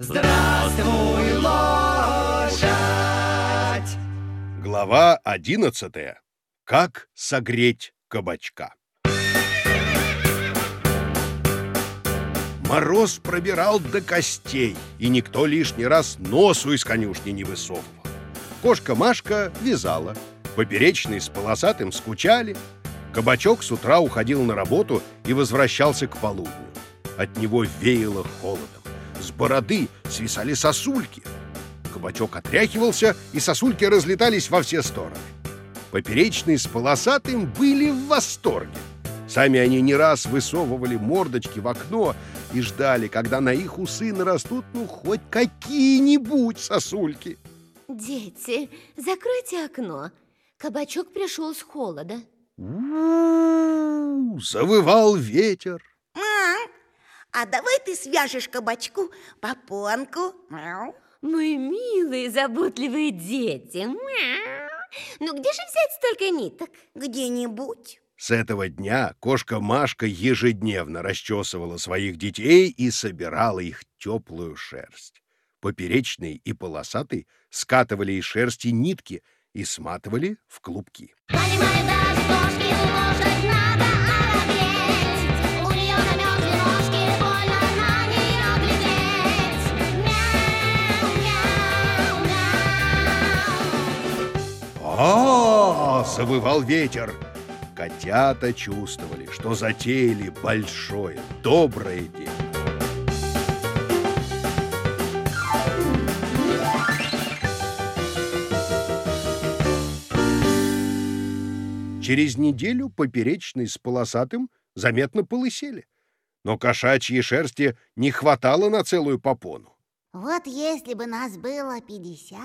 Здравствуй, лошадь! Глава одиннадцатая. Как согреть кабачка. Мороз пробирал до костей, и никто лишний раз носу из конюшни не высовывал. Кошка Машка вязала, поперечные с полосатым скучали. Кабачок с утра уходил на работу и возвращался к полудню. От него веяло холодом. С бороды свисали сосульки. Кабачок отряхивался, и сосульки разлетались во все стороны. Поперечные с полосатым были в восторге. Сами они не раз высовывали мордочки в окно и ждали, когда на их усы нарастут ну хоть какие-нибудь сосульки. Дети, закройте окно. Кабачок пришел с холода. У-у-у, завывал ветер. А давай ты свяжешь кабачку попонку. Мяу. Мои милые, заботливые дети. Мяу. Ну где же взять столько ниток? Где-нибудь. С этого дня кошка Машка ежедневно расчесывала своих детей и собирала их теплую шерсть. Поперечный и полосатый скатывали из шерсти нитки и сматывали в клубки. Понимает даже кошки, А, завывал ветер. Котята чувствовали, что затеяли большое, доброе дело. Через неделю поперечный с полосатым заметно полысели. Но кошачьей шерсти не хватало на целую попону. Вот если бы нас было пятьдесят.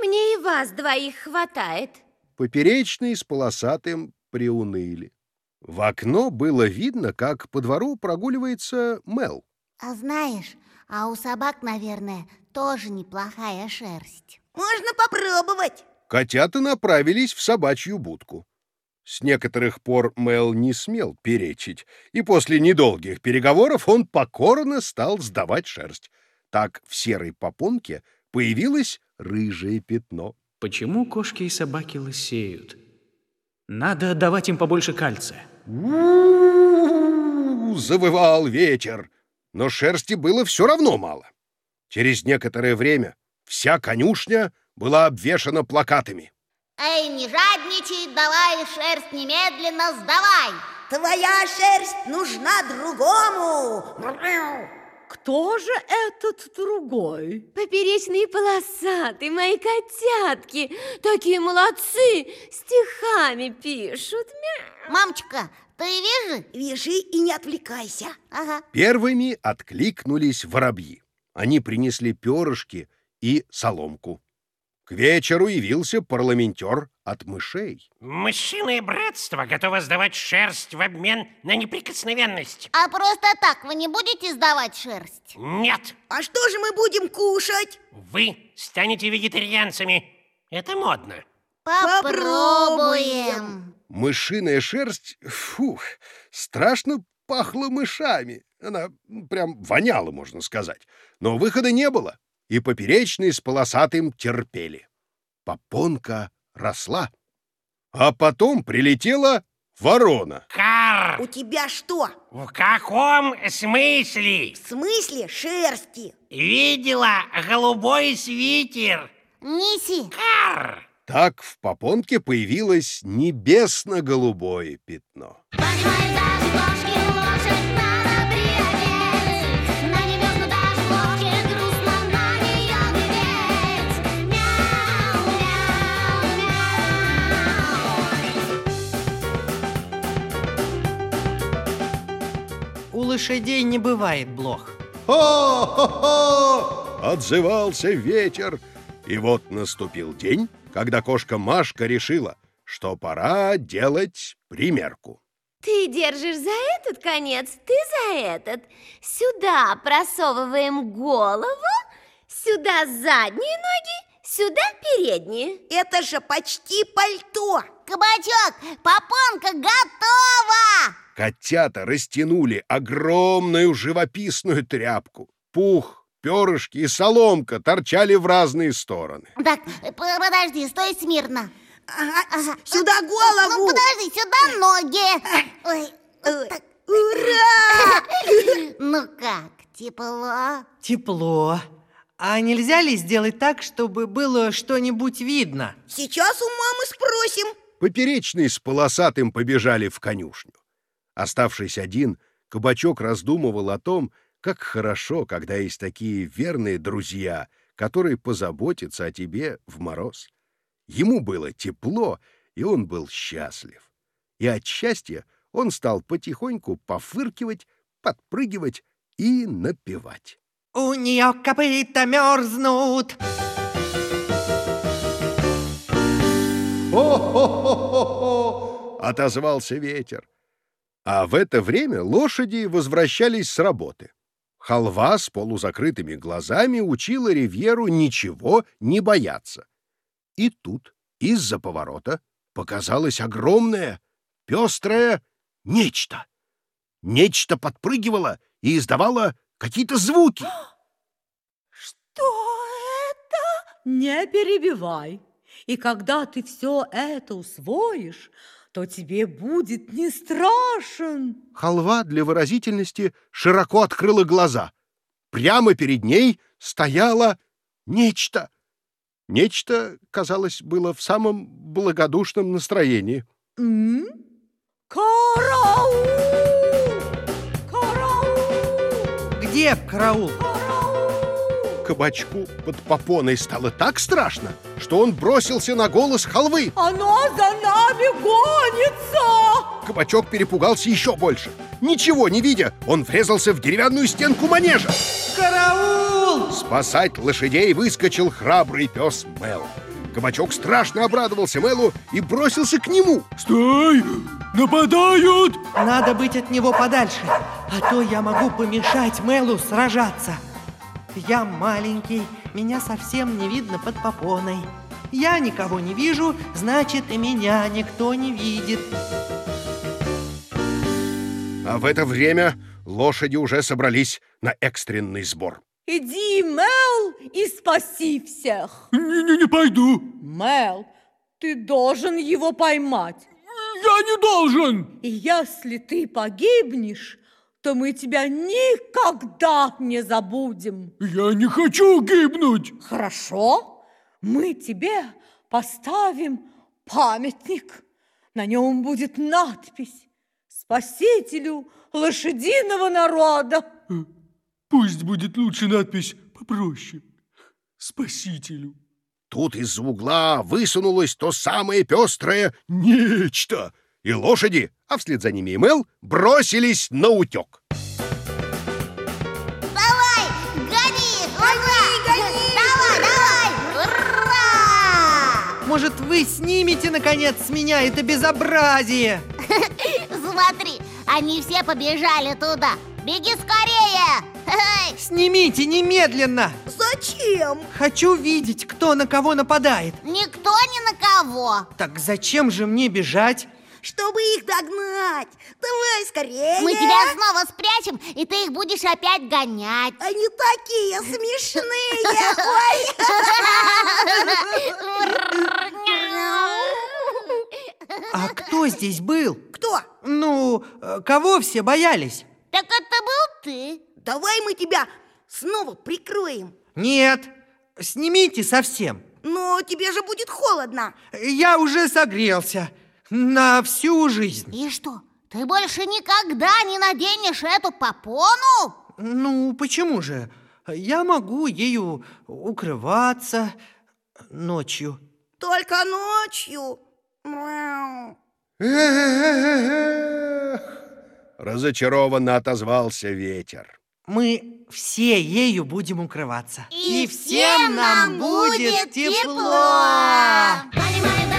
Мне и вас двоих хватает. Поперечный с полосатым приуныли. В окно было видно, как по двору прогуливается Мел. А знаешь, а у собак, наверное, тоже неплохая шерсть. Можно попробовать. Котята направились в собачью будку. С некоторых пор Мел не смел перечить, и после недолгих переговоров он покорно стал сдавать шерсть. Так в серой попонке появилось рыжее пятно. Почему кошки и собаки лысеют? Надо давать им побольше кальция. У-у-у, завывал ветер, но шерсти было все равно мало. Через некоторое время вся конюшня была обвешана плакатами. Эй, не жадничай, давай шерсть немедленно сдавай. Твоя шерсть нужна другому. Кто же этот другой? Поперечный и полосатый, мои котятки. Такие молодцы, стихами пишут. Мяу. Мамочка, ты вижи? Вяжи и не отвлекайся. Ага. Первыми откликнулись воробьи. Они принесли перышки и соломку. К вечеру явился парламентер от мышей. Мышиное братство готово сдавать шерсть в обмен на неприкосновенность. А просто так вы не будете сдавать шерсть? Нет, А что же мы будем кушать? вы станете вегетарианцами. Это модно. Попробуем. Мышиная шерсть, фух, страшно пахла мышами. Она прям воняла, можно сказать. Но выхода не было, и поперечный с полосатым терпели. Попонка росла. А потом прилетела ворона. Кар! У тебя что? В каком смысле? В смысле шерсти? Видела голубой свитер? Неси. Кар! Так в попонке появилось небесно-голубое пятно. Понимает лошадей не бывает блох. «Хо-хо-хо!» — отзывался ветер. И вот наступил день, когда кошка Машка решила, что пора делать примерку. Ты держишь за этот конец, ты за этот. Сюда просовываем голову, сюда задние ноги, сюда передние. Это же почти пальто. Кабачок, попонка готова! Котята растянули огромную живописную тряпку. Пух перышки и соломка торчали в разные стороны. Так, подожди, стой смирно. Ага, Ага. Сюда Ну, голову! подожди, сюда ноги. Ой, Ой, Ура! ну как, тепло? Тепло. А нельзя ли сделать так, чтобы было что-нибудь видно? Сейчас у мамы спросим. Поперечный с полосатым побежали в конюшню. Оставшись один, кабачок раздумывал о том, как хорошо, когда есть такие верные друзья, которые позаботятся о тебе в мороз. Ему было тепло, и он был счастлив. И от счастья он стал потихоньку пофыркивать, подпрыгивать и напевать. У нее копыта мерзнут. «Хо-хо-хо-хо-хо!» — отозвался ветер. А в это время лошади возвращались с работы. Халва с полузакрытыми глазами учила Ривьеру ничего не бояться. И тут из-за поворота показалось огромное, пестрое нечто. Нечто подпрыгивало и издавало какие-то звуки. Что это? Не перебивай. И когда ты все это усвоишь, то тебе будет не страшен. Халва для выразительности широко открыла глаза. Прямо перед ней стояло нечто. Нечто, казалось, было в самом благодушном настроении. М? Караул! Караул! Где караул? Кабачку под попоной стало так страшно, что он бросился на голос халвы. Оно за нами гонится! Кабачок перепугался еще больше. Ничего не видя, он врезался в деревянную стенку манежа. Караул! Спасать лошадей выскочил храбрый пес Мел. Кабачок страшно обрадовался Мелу и бросился к нему. Стой! Нападают! Надо быть от него подальше, а то я могу помешать Мелу сражаться. Я маленький, меня совсем не видно под попоной. Я никого не вижу, значит и меня никто не видит. А в это время лошади уже собрались на экстренный сбор. Иди, Мел, и спаси всех. Не, не пойду. Мел, ты должен его поймать. Я не должен. И если ты погибнешь, то мы тебя никогда не забудем. Я не хочу гибнуть. Хорошо? Мы тебе поставим памятник. На нем будет надпись «Спасителю лошадиного народа». Пусть будет лучше надпись попроще. Спасителю. Тут из угла высунулось то самое пестрое нечто. И лошади, а вслед за ними и Мел, бросились на утек. Давай, гони! Гони, гони! Давай, давай! Ура! Может, вы снимете, наконец, с меня это безобразие? Смотри, они все побежали туда. Беги скорее! Снимите немедленно! Зачем? Хочу видеть, кто на кого нападает. Никто ни на кого. Так зачем же мне бежать? Чтобы их догнать. Давай скорее. Мы тебя снова спрячем, и ты их будешь опять гонять. Они такие смешные. А кто здесь был? Кто? Ну, кого все боялись? Так это был ты. Давай мы тебя снова прикроем. Нет, снимите совсем. Но тебе же будет холодно. Я уже согрелся на всю жизнь. И что, ты больше никогда не наденешь эту попону? Ну, почему же? Я могу ею укрываться ночью. Только ночью. Разочарованно отозвался ветер. Мы все ею будем укрываться. И всем нам будет тепло. Да,